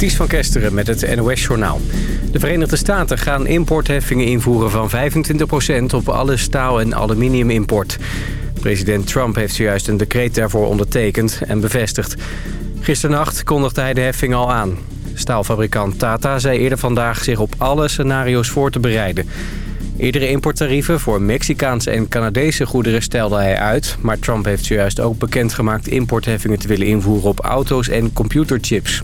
Ties van Kesteren met het NOS-journaal. De Verenigde Staten gaan importheffingen invoeren van 25% op alle staal- en aluminiumimport. President Trump heeft zojuist een decreet daarvoor ondertekend en bevestigd. Gisternacht kondigde hij de heffing al aan. Staalfabrikant Tata zei eerder vandaag zich op alle scenario's voor te bereiden. Eerdere importtarieven voor Mexicaanse en Canadese goederen stelde hij uit... maar Trump heeft zojuist ook bekendgemaakt importheffingen te willen invoeren op auto's en computerchips.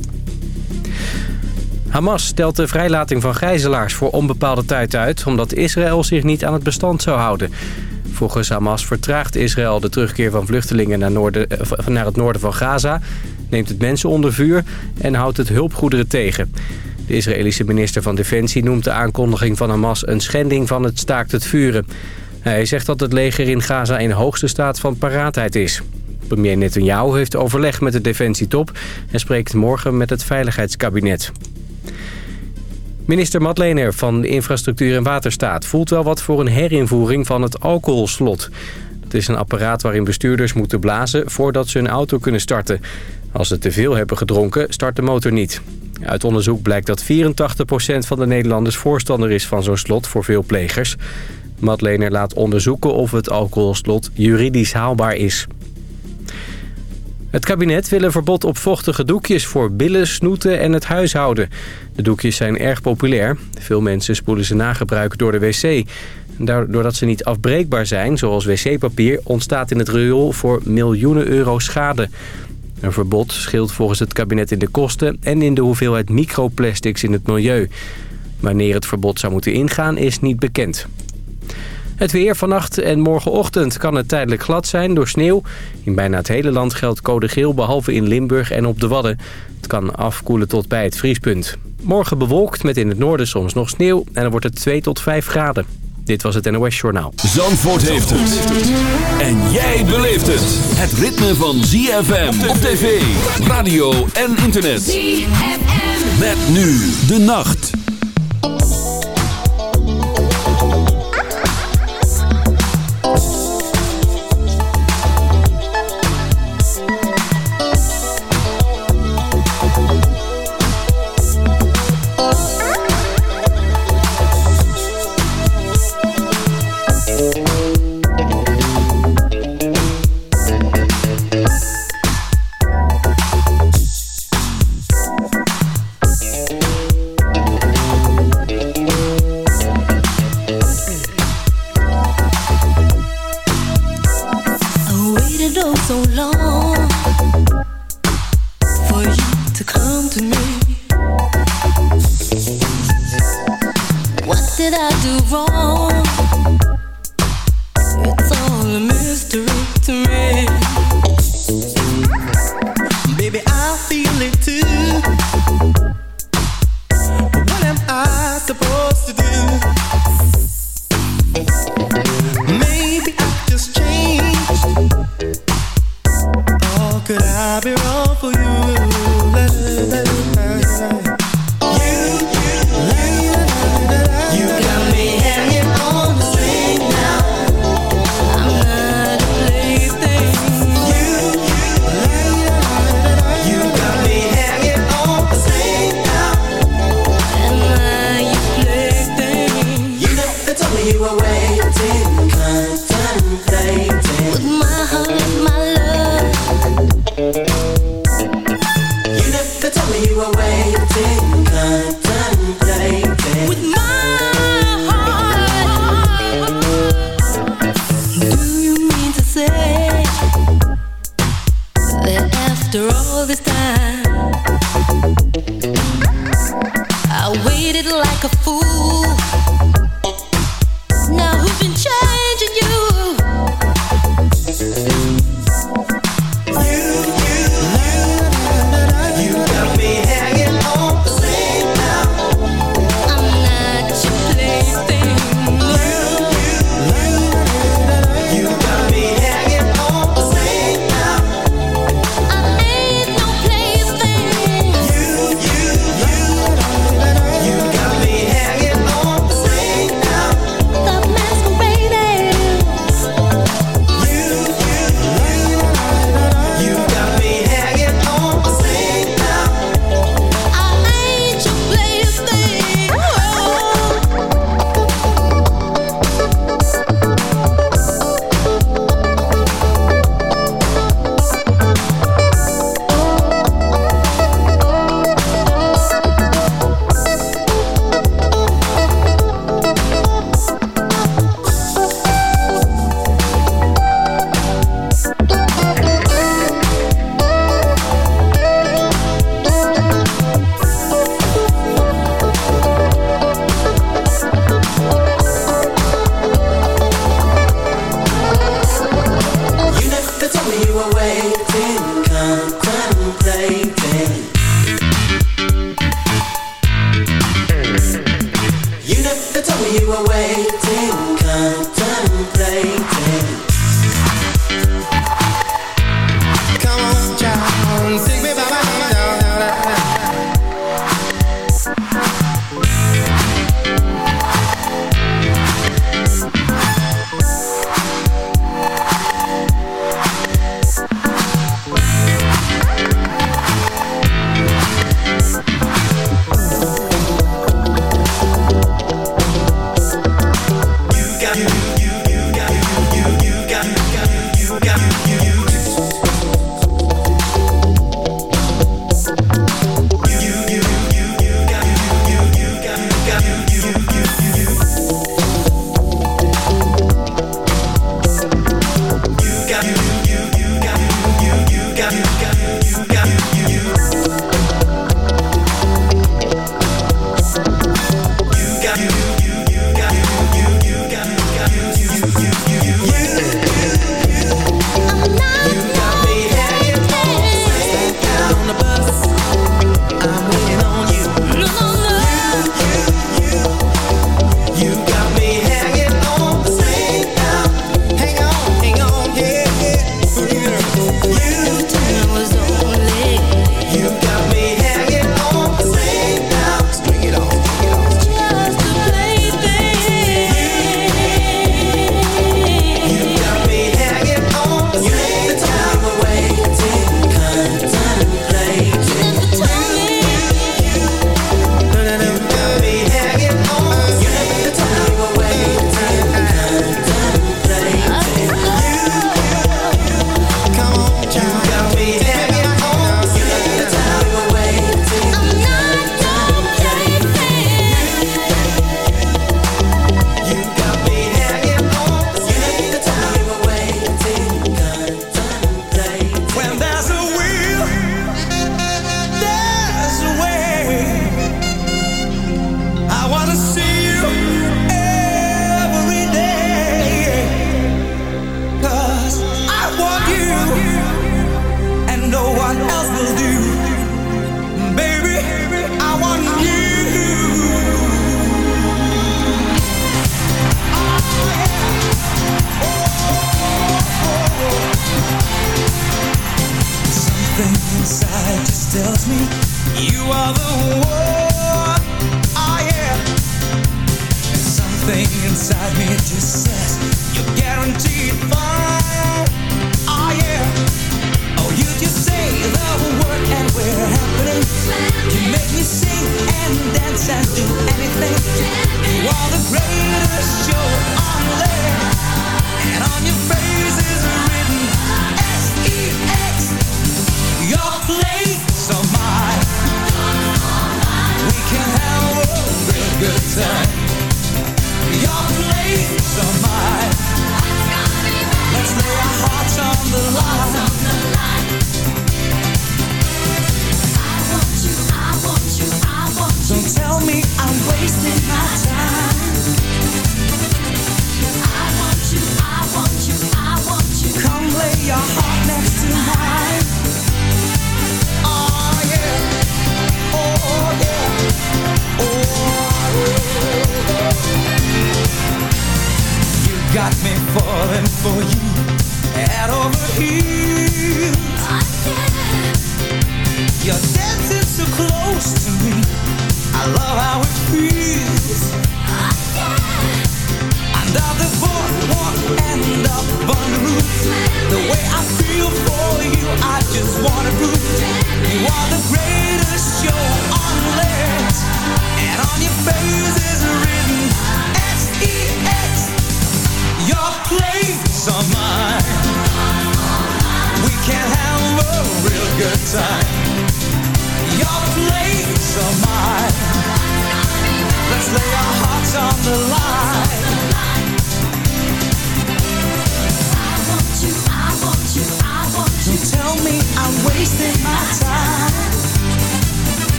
Hamas stelt de vrijlating van gijzelaars voor onbepaalde tijd uit... omdat Israël zich niet aan het bestand zou houden. Volgens Hamas vertraagt Israël de terugkeer van vluchtelingen naar, noorden, eh, naar het noorden van Gaza... neemt het mensen onder vuur en houdt het hulpgoederen tegen... De Israëlische minister van Defensie noemt de aankondiging van Hamas een schending van het staakt het vuren. Hij zegt dat het leger in Gaza in hoogste staat van paraatheid is. Premier Netanyahu heeft overleg met de defensietop en spreekt morgen met het veiligheidskabinet. Minister Madlener van Infrastructuur en Waterstaat voelt wel wat voor een herinvoering van het alcoholslot. Het is een apparaat waarin bestuurders moeten blazen voordat ze hun auto kunnen starten. Als ze te veel hebben gedronken, start de motor niet. Uit onderzoek blijkt dat 84% van de Nederlanders voorstander is van zo'n slot voor veel plegers. Madlener laat onderzoeken of het alcoholslot juridisch haalbaar is. Het kabinet wil een verbod op vochtige doekjes voor billen, snoeten en het huishouden. De doekjes zijn erg populair. Veel mensen spoelen ze na gebruik door de wc. Doordat ze niet afbreekbaar zijn, zoals wc-papier... ontstaat in het riool voor miljoenen euro schade. Een verbod scheelt volgens het kabinet in de kosten... en in de hoeveelheid microplastics in het milieu. Wanneer het verbod zou moeten ingaan is niet bekend. Het weer vannacht en morgenochtend kan het tijdelijk glad zijn door sneeuw. In bijna het hele land geldt code geel, behalve in Limburg en op de Wadden. Het kan afkoelen tot bij het vriespunt. Morgen bewolkt met in het noorden soms nog sneeuw en dan wordt het 2 tot 5 graden. Dit was het NOS Journaal. Zandvoort heeft het. En jij beleeft het. Het ritme van ZFM op tv, radio en internet. ZFM. Met nu de nacht.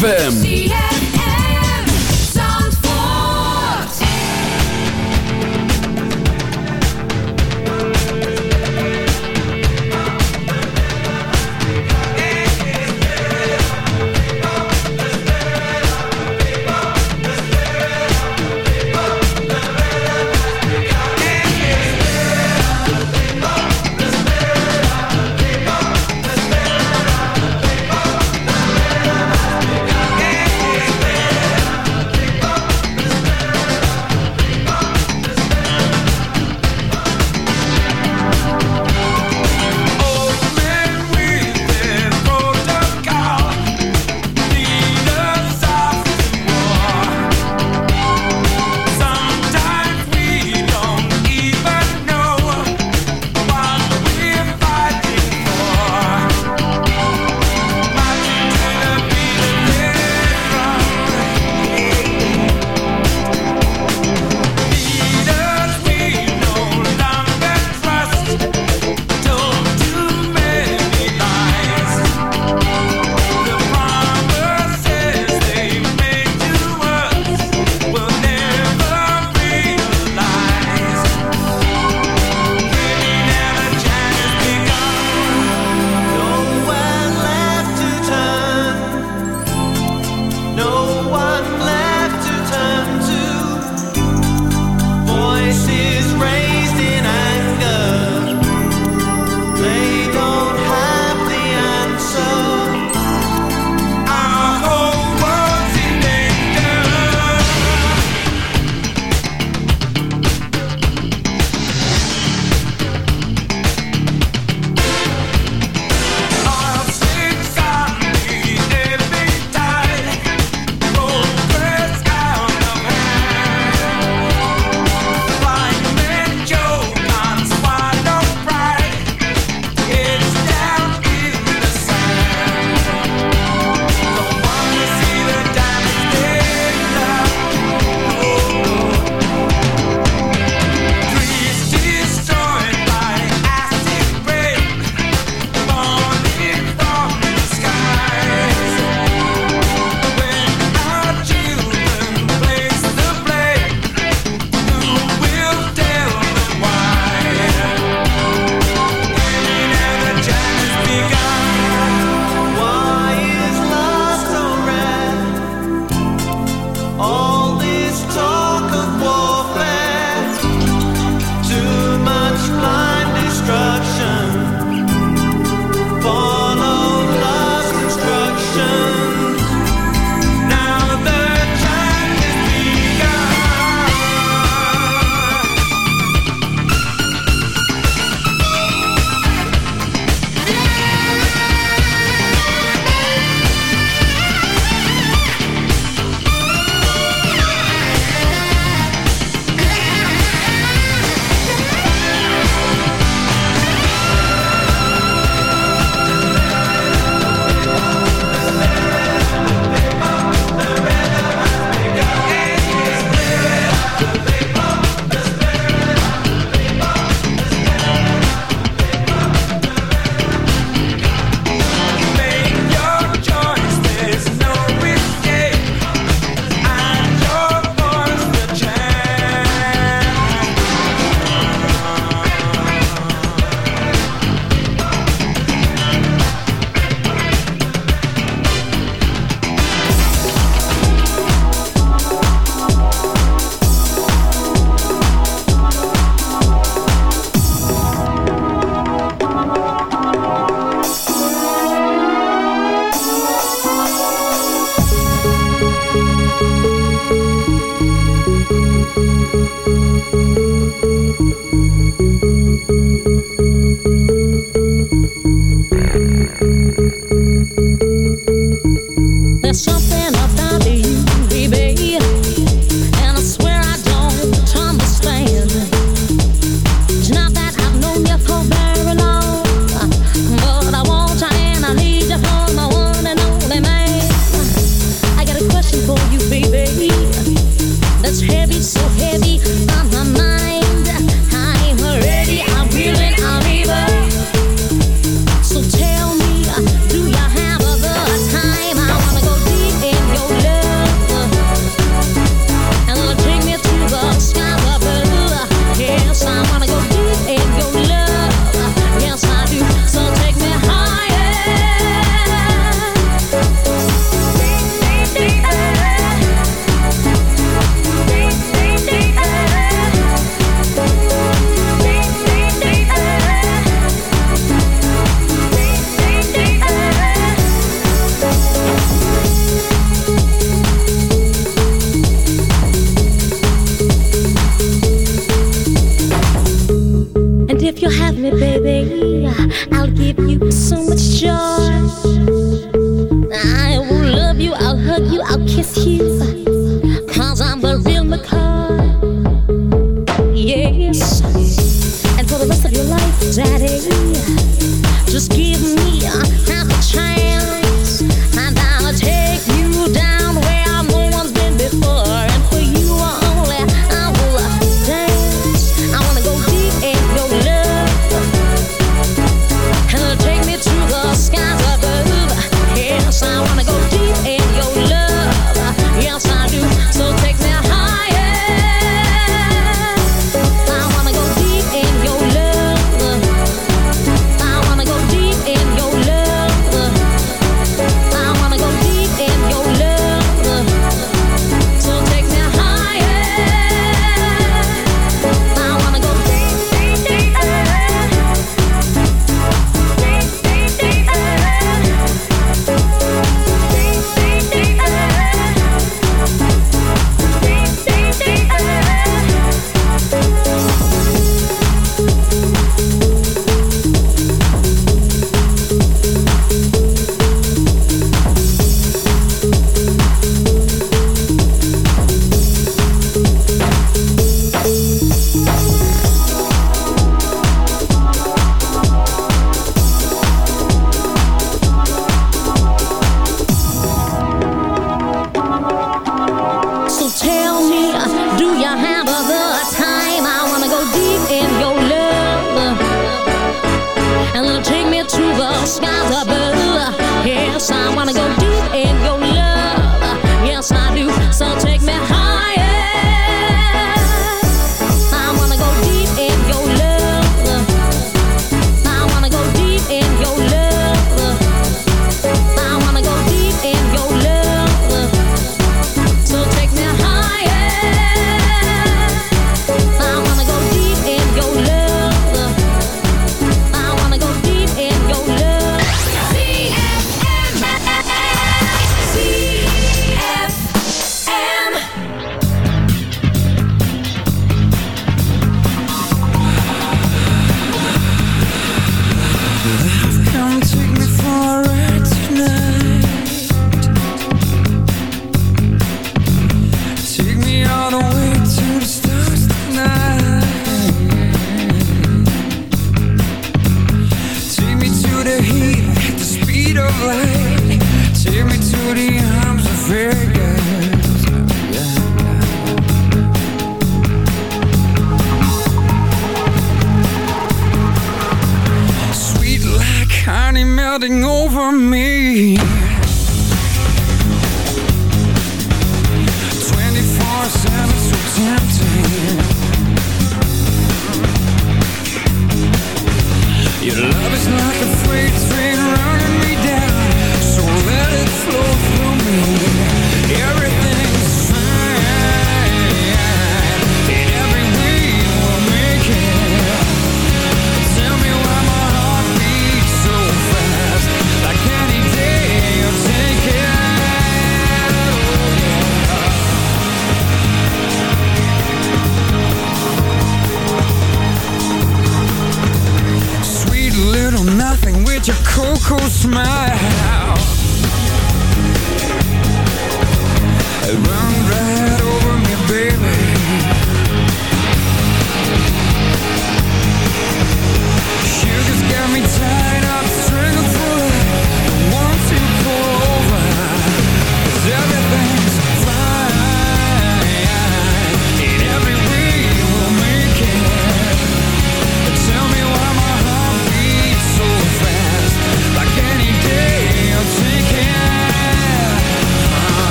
ZFM.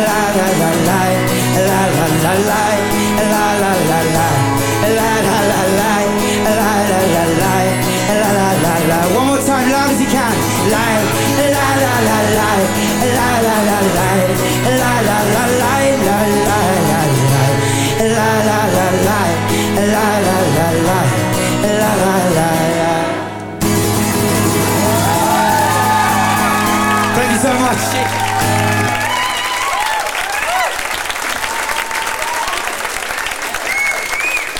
la la la la,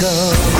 go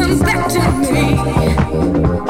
Someone like you, and